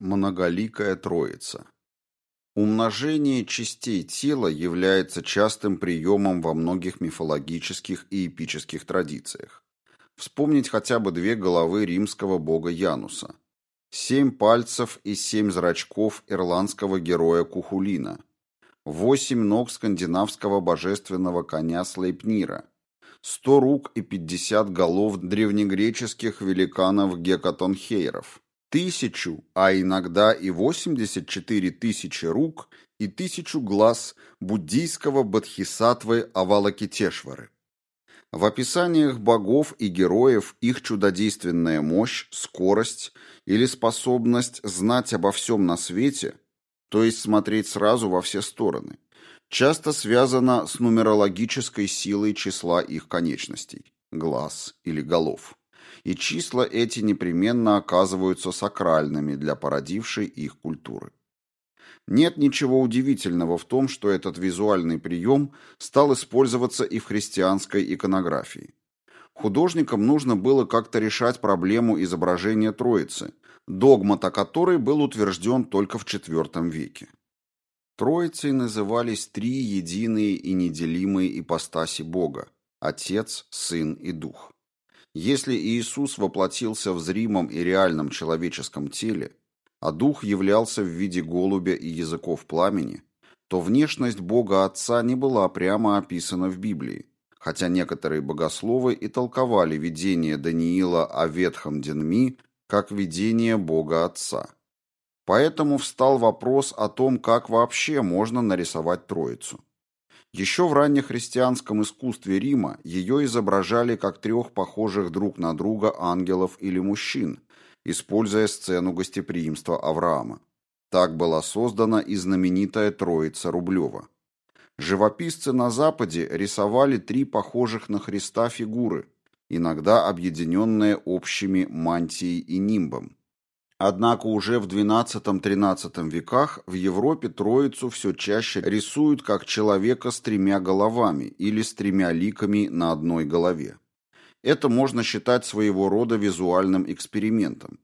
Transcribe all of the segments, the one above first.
Многоликая Троица. Умножение частей тела является частым приемом во многих мифологических и эпических традициях. Вспомнить хотя бы две головы римского бога Януса, семь пальцев и семь зрачков ирландского героя Кухулина, восемь ног скандинавского божественного коня Слейпнира, сто рук и пятьдесят голов древнегреческих великанов Гекатонхейров, тысячу, а иногда и 84 тысячи рук и тысячу глаз буддийского бодхисаттвы Авалокитешвары. В описаниях богов и героев их чудодейственная мощь, скорость или способность знать обо всем на свете, то есть смотреть сразу во все стороны, часто связана с нумерологической силой числа их конечностей, глаз или голов и числа эти непременно оказываются сакральными для породившей их культуры. Нет ничего удивительного в том, что этот визуальный прием стал использоваться и в христианской иконографии. Художникам нужно было как-то решать проблему изображения Троицы, догмат о которой был утвержден только в IV веке. Троицей назывались три единые и неделимые ипостаси Бога – Отец, Сын и Дух. Если Иисус воплотился в зримом и реальном человеческом теле, а Дух являлся в виде голубя и языков пламени, то внешность Бога Отца не была прямо описана в Библии, хотя некоторые богословы и толковали видение Даниила о ветхом Денми как видение Бога Отца. Поэтому встал вопрос о том, как вообще можно нарисовать Троицу. Еще в раннехристианском искусстве Рима ее изображали как трех похожих друг на друга ангелов или мужчин, используя сцену гостеприимства Авраама. Так была создана и знаменитая Троица Рублева. Живописцы на Западе рисовали три похожих на Христа фигуры, иногда объединенные общими мантией и нимбом. Однако уже в XII-XIII веках в Европе Троицу все чаще рисуют как человека с тремя головами или с тремя ликами на одной голове. Это можно считать своего рода визуальным экспериментом.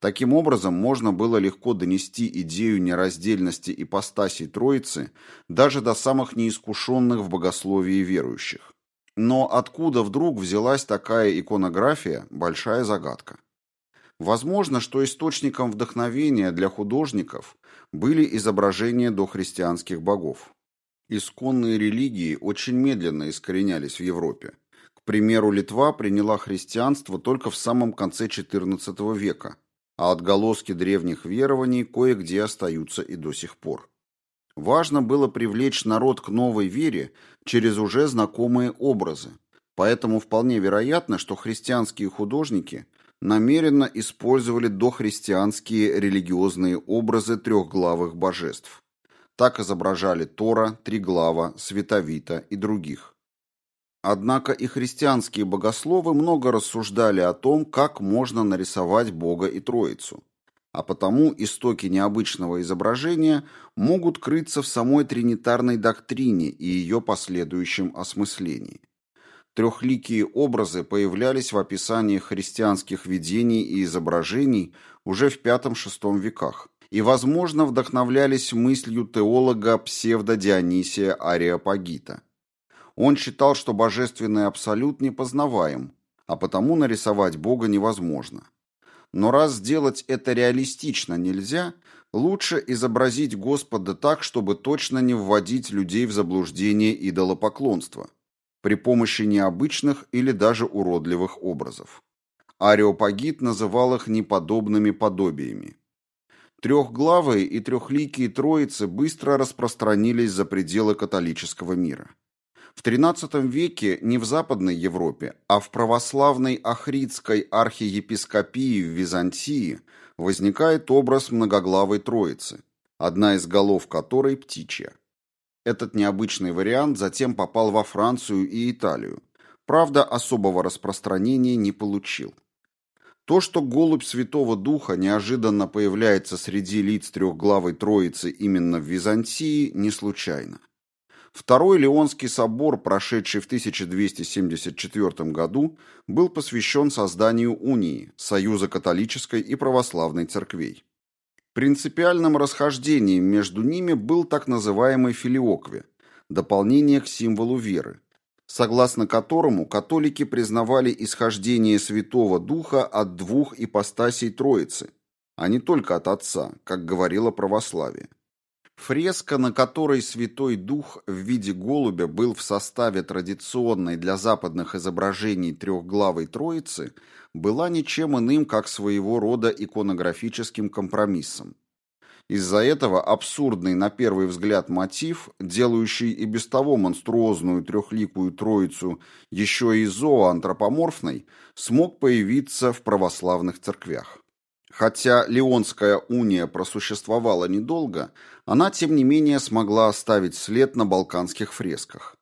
Таким образом, можно было легко донести идею нераздельности ипостасей Троицы даже до самых неискушенных в богословии верующих. Но откуда вдруг взялась такая иконография – большая загадка. Возможно, что источником вдохновения для художников были изображения дохристианских богов. Исконные религии очень медленно искоренялись в Европе. К примеру, Литва приняла христианство только в самом конце XIV века, а отголоски древних верований кое-где остаются и до сих пор. Важно было привлечь народ к новой вере через уже знакомые образы, поэтому вполне вероятно, что христианские художники – намеренно использовали дохристианские религиозные образы трехглавых божеств. Так изображали Тора, Триглава, Световита и других. Однако и христианские богословы много рассуждали о том, как можно нарисовать Бога и Троицу. А потому истоки необычного изображения могут крыться в самой тринитарной доктрине и ее последующем осмыслении. Трехликие образы появлялись в описаниях христианских видений и изображений уже в V-VI веках и, возможно, вдохновлялись мыслью теолога псевдо-Дионисия Ариапагита. Он считал, что божественный абсолют непознаваем, а потому нарисовать Бога невозможно. Но раз сделать это реалистично нельзя, лучше изобразить Господа так, чтобы точно не вводить людей в заблуждение идолопоклонства – при помощи необычных или даже уродливых образов. Ареопагит называл их неподобными подобиями. Трехглавые и трехликие троицы быстро распространились за пределы католического мира. В XIII веке не в Западной Европе, а в православной Ахридской архиепископии в Византии возникает образ многоглавой троицы, одна из голов которой птичья. Этот необычный вариант затем попал во Францию и Италию. Правда, особого распространения не получил. То, что голубь Святого Духа неожиданно появляется среди лиц трехглавой Троицы именно в Византии, не случайно. Второй Леонский собор, прошедший в 1274 году, был посвящен созданию унии, союза католической и православной церквей. Принципиальным расхождением между ними был так называемый филиокве – дополнение к символу веры, согласно которому католики признавали исхождение Святого Духа от двух ипостасей Троицы, а не только от Отца, как говорило православие. Фреска, на которой Святой Дух в виде голубя был в составе традиционной для западных изображений трехглавой Троицы, была ничем иным, как своего рода иконографическим компромиссом. Из-за этого абсурдный на первый взгляд мотив, делающий и без того монструозную трехликую троицу еще и зооантропоморфной, смог появиться в православных церквях. Хотя Леонская уния просуществовала недолго, она, тем не менее, смогла оставить след на балканских фресках.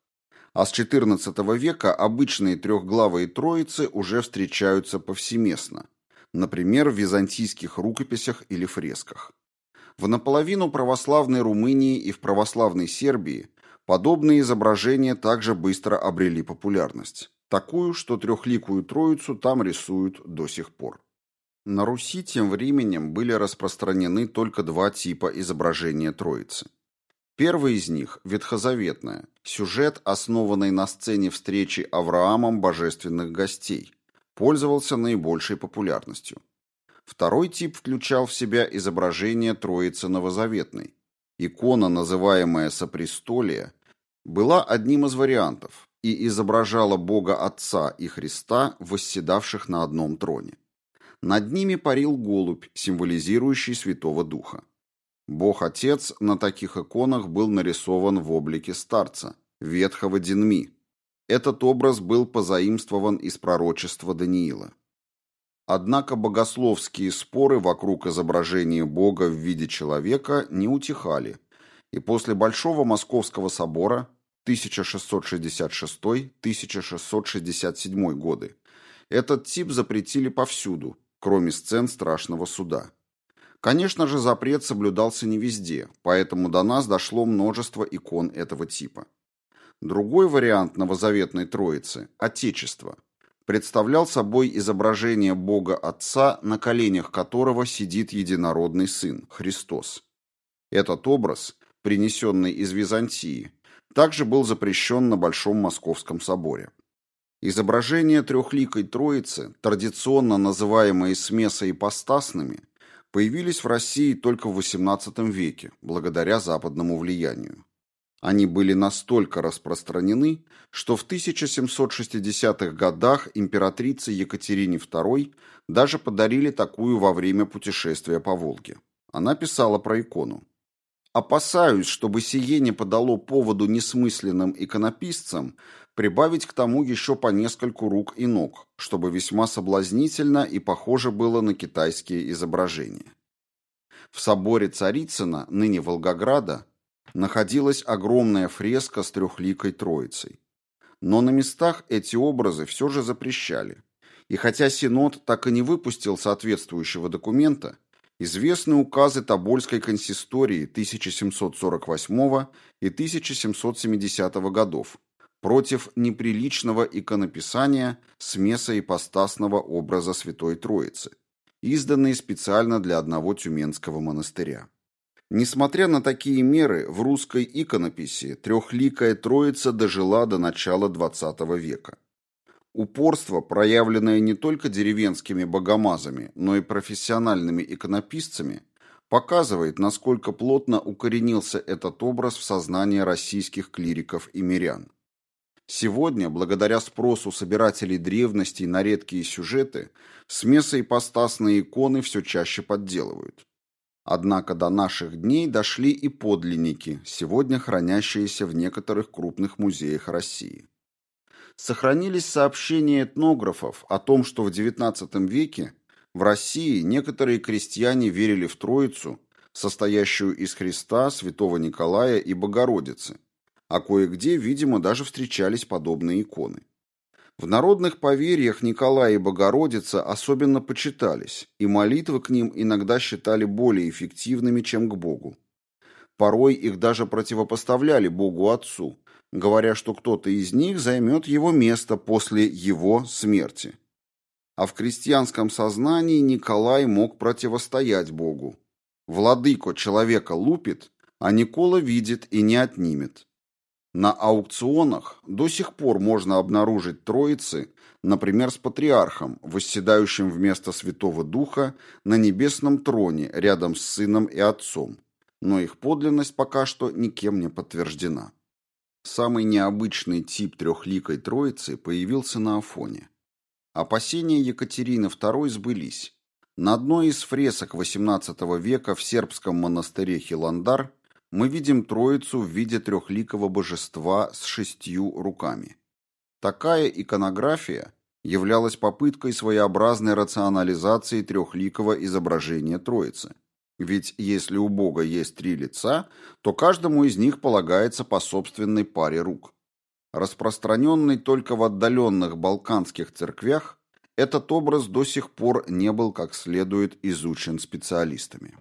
А с XIV века обычные трехглавые троицы уже встречаются повсеместно, например, в византийских рукописях или фресках. В наполовину православной Румынии и в православной Сербии подобные изображения также быстро обрели популярность, такую, что трехликую троицу там рисуют до сих пор. На Руси тем временем были распространены только два типа изображения Троицы. Первый из них – ветхозаветное, сюжет, основанный на сцене встречи Авраамом божественных гостей, пользовался наибольшей популярностью. Второй тип включал в себя изображение Троицы Новозаветной. Икона, называемая Сопрестолие, была одним из вариантов и изображала Бога Отца и Христа, восседавших на одном троне. Над ними парил голубь, символизирующий Святого Духа. Бог-Отец на таких иконах был нарисован в облике старца, ветхого Денми. Этот образ был позаимствован из пророчества Даниила. Однако богословские споры вокруг изображения Бога в виде человека не утихали, и после Большого Московского собора 1666-1667 годы этот тип запретили повсюду, кроме сцен страшного суда. Конечно же, запрет соблюдался не везде, поэтому до нас дошло множество икон этого типа. Другой вариант новозаветной Троицы – Отечество – представлял собой изображение Бога Отца, на коленях которого сидит единородный Сын – Христос. Этот образ, принесенный из Византии, также был запрещен на Большом Московском соборе. Изображения трехликой Троицы, традиционно называемые смесоипостасными, появились в России только в XVIII веке, благодаря западному влиянию. Они были настолько распространены, что в 1760-х годах императрице Екатерине II даже подарили такую во время путешествия по Волге. Она писала про икону. «Опасаюсь, чтобы сие не подало поводу несмысленным иконописцам прибавить к тому еще по нескольку рук и ног, чтобы весьма соблазнительно и похоже было на китайские изображения. В соборе Царицына, ныне Волгограда, находилась огромная фреска с трехликой троицей. Но на местах эти образы все же запрещали. И хотя Синод так и не выпустил соответствующего документа, известны указы Тобольской консистории 1748 и 1770 годов, против неприличного иконописания смесоипостасного образа Святой Троицы, изданные специально для одного тюменского монастыря. Несмотря на такие меры, в русской иконописи трехликая Троица дожила до начала XX века. Упорство, проявленное не только деревенскими богомазами, но и профессиональными иконописцами, показывает, насколько плотно укоренился этот образ в сознании российских клириков и мирян. Сегодня, благодаря спросу собирателей древностей на редкие сюжеты, смесоипостасные иконы все чаще подделывают. Однако до наших дней дошли и подлинники, сегодня хранящиеся в некоторых крупных музеях России. Сохранились сообщения этнографов о том, что в XIX веке в России некоторые крестьяне верили в Троицу, состоящую из Христа, Святого Николая и Богородицы, а кое-где, видимо, даже встречались подобные иконы. В народных поверьях Николай и Богородица особенно почитались, и молитвы к ним иногда считали более эффективными, чем к Богу. Порой их даже противопоставляли Богу Отцу, говоря, что кто-то из них займет его место после его смерти. А в крестьянском сознании Николай мог противостоять Богу. Владыко человека лупит, а Никола видит и не отнимет. На аукционах до сих пор можно обнаружить троицы, например, с патриархом, восседающим вместо Святого Духа на небесном троне рядом с сыном и отцом, но их подлинность пока что никем не подтверждена. Самый необычный тип трехликой троицы появился на Афоне. Опасения Екатерины II сбылись. На одной из фресок XVIII века в сербском монастыре Хиландар мы видим троицу в виде трехликого божества с шестью руками. Такая иконография являлась попыткой своеобразной рационализации трехликого изображения Троицы. Ведь если у Бога есть три лица, то каждому из них полагается по собственной паре рук. Распространенный только в отдаленных балканских церквях, этот образ до сих пор не был как следует изучен специалистами.